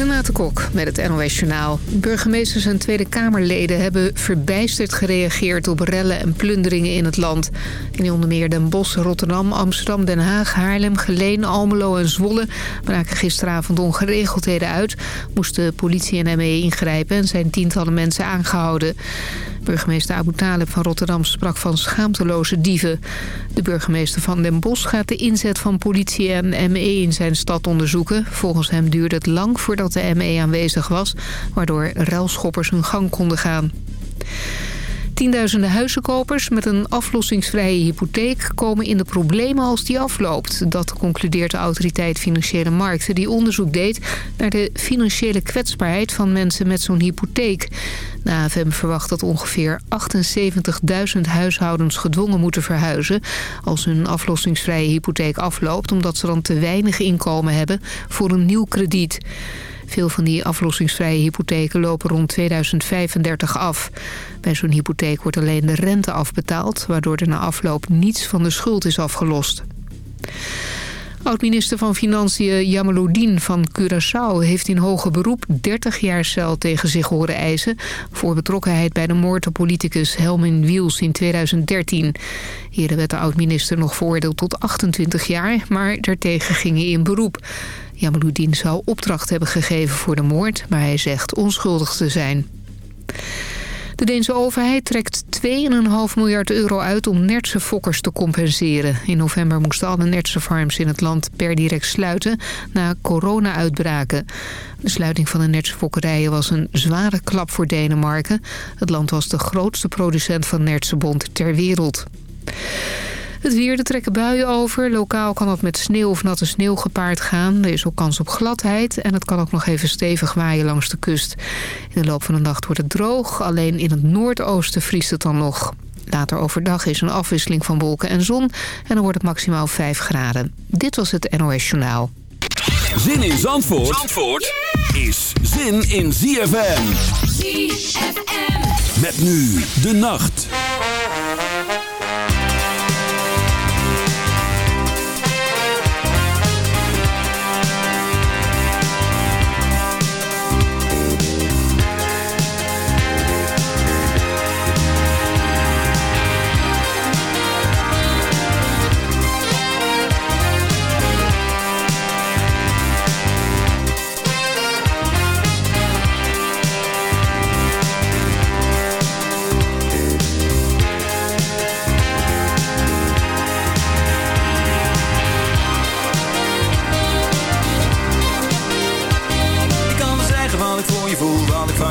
Renate Kok met het NOS Journaal. Burgemeesters en Tweede Kamerleden hebben verbijsterd gereageerd op rellen en plunderingen in het land. In onder meer Den Bosch, Rotterdam, Amsterdam, Den Haag, Haarlem, Geleen, Almelo en Zwolle braken gisteravond ongeregeldheden uit. Moesten politie en ME ingrijpen en zijn tientallen mensen aangehouden. Burgemeester Abu Talib van Rotterdam sprak van schaamteloze dieven. De burgemeester van Den Bosch gaat de inzet van politie en ME in zijn stad onderzoeken. Volgens hem duurde het lang voordat de ME aanwezig was... waardoor ruilschoppers hun gang konden gaan. Tienduizenden huizenkopers met een aflossingsvrije hypotheek komen in de problemen als die afloopt. Dat concludeert de autoriteit Financiële Markten die onderzoek deed naar de financiële kwetsbaarheid van mensen met zo'n hypotheek. De AFM verwacht dat ongeveer 78.000 huishoudens gedwongen moeten verhuizen als hun aflossingsvrije hypotheek afloopt omdat ze dan te weinig inkomen hebben voor een nieuw krediet. Veel van die aflossingsvrije hypotheken lopen rond 2035 af. Bij zo'n hypotheek wordt alleen de rente afbetaald... waardoor er na afloop niets van de schuld is afgelost. Oud-minister van Financiën Jamaluddin van Curaçao heeft in hoger beroep 30 jaar cel tegen zich horen eisen voor betrokkenheid bij de moord op politicus Helmin Wiels in 2013. Eerder werd de oud-minister nog veroordeeld tot 28 jaar, maar daartegen ging hij in beroep. Jamaluddin zou opdracht hebben gegeven voor de moord, maar hij zegt onschuldig te zijn. De Deense overheid trekt 2,5 miljard euro uit om nertse fokkers te compenseren. In november moesten alle nertse farms in het land per direct sluiten na corona-uitbraken. De sluiting van de nertse fokkerijen was een zware klap voor Denemarken. Het land was de grootste producent van nertsenbond ter wereld. Het weer, er trekken buien over. Lokaal kan het met sneeuw of natte sneeuw gepaard gaan. Er is ook kans op gladheid en het kan ook nog even stevig waaien langs de kust. In de loop van de nacht wordt het droog. Alleen in het noordoosten vriest het dan nog. Later overdag is een afwisseling van wolken en zon en dan wordt het maximaal 5 graden. Dit was het NOS Journaal. Zin in Zandvoort, Zandvoort is zin in ZFM. ZFM. Met nu de nacht.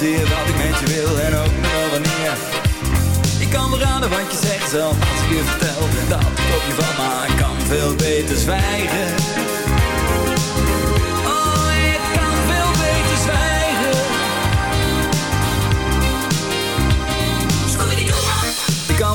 Ik fantaseer, wat ik met je wil en ook nog wanneer. Ik kan wel raden wat je zegt zelf als ik je vertel dat ik op je van, maar kan veel beter zwijgen.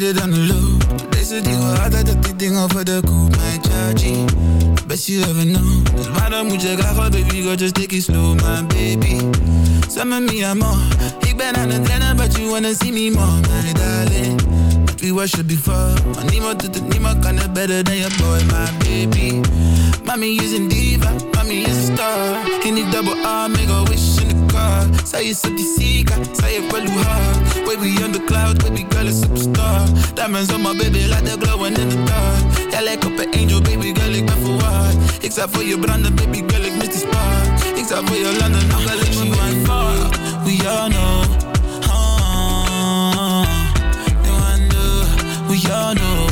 dit aan de loop. Deze dingen altijd dat die dingen voor de koop Mijn chargy Best you ever know. Dus waarom moet je graag baby girl just take it slow my baby? Zeg me mi amor Ik ben aan het rennen but you wanna see me more my darling. But we worship before Maar niemand doet het, niemand kan het better than your boy my baby. Mommy is een diva, mommy is een star. In die double R, make a wish Zij is op die zika, zij heeft wel hoe hard Baby on the cloud, baby girl is superstar. Diamonds on my baby, like they're glowing in the dark. Jij lijkt op een angel, baby girl, ik ben verwaard Ik zou voor je branden, baby girl, ik mis die spark Ik zou voor je landen, nog wel me one far We all know uh, they wonder, We all know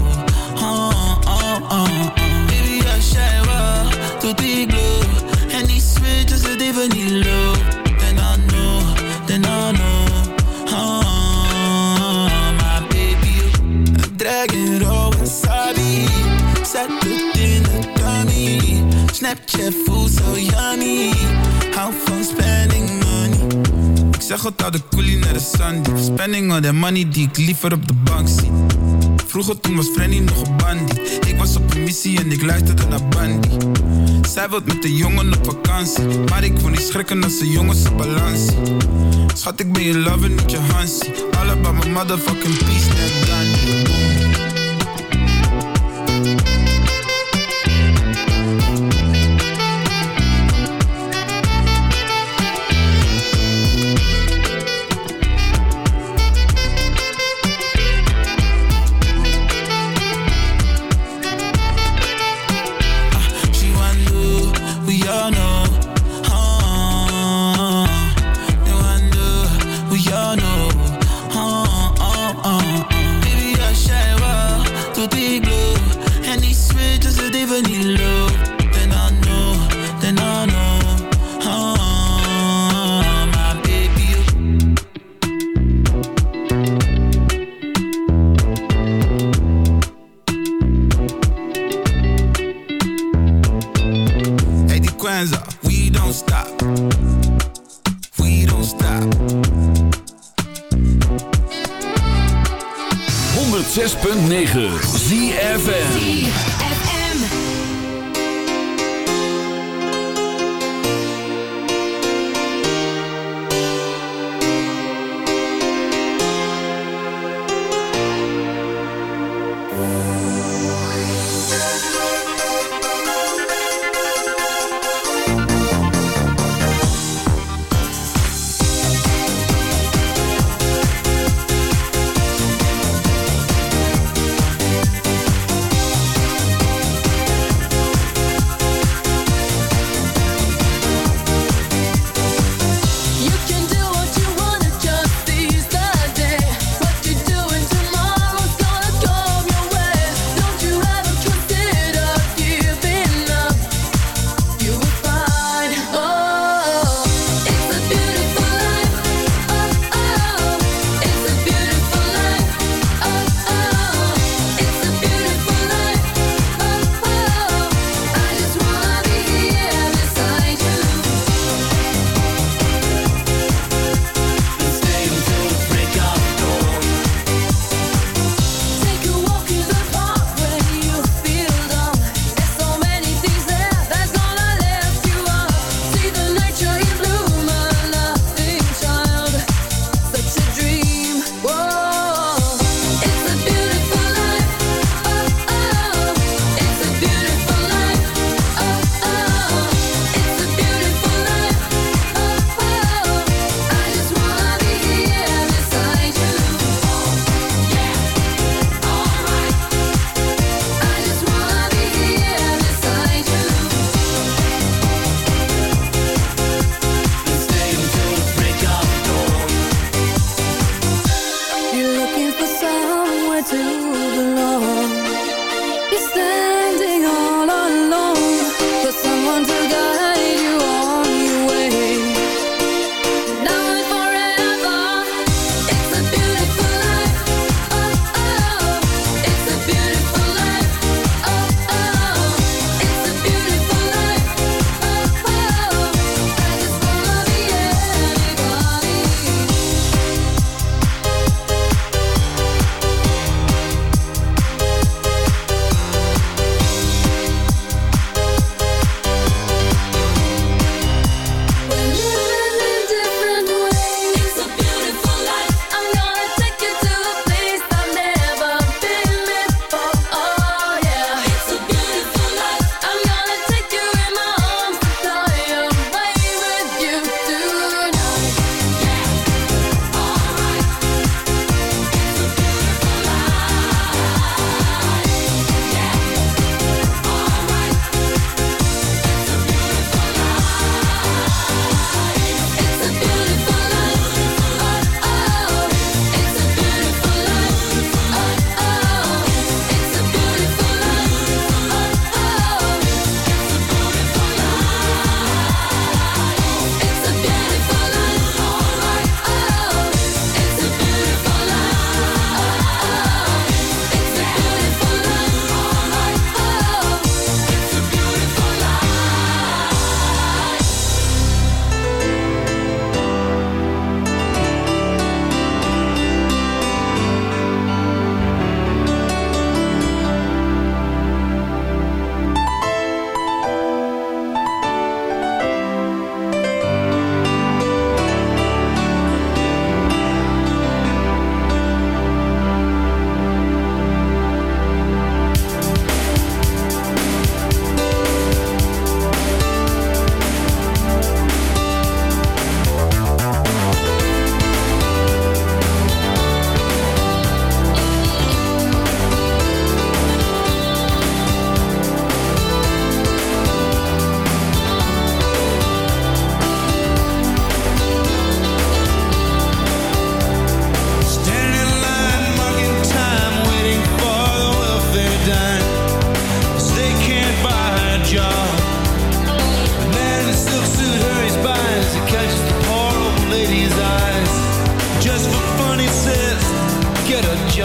uh, uh, uh, Baby, I shine well, tot die glow. En die switch is het even niet low Snapchat voelt zo yummy Hou van spending money. Ik zeg altijd de coolie naar de sandy Spending all that money die ik liever op de bank zie. Vroeger toen was Frenny nog een bandie Ik was op een missie en ik luisterde naar Bandy. Zij wilt met de jongen op vakantie. Maar ik wil niet schrikken als de jongens op balans Schat ik ben je lover, niet je Hansie. All about my motherfucking peace,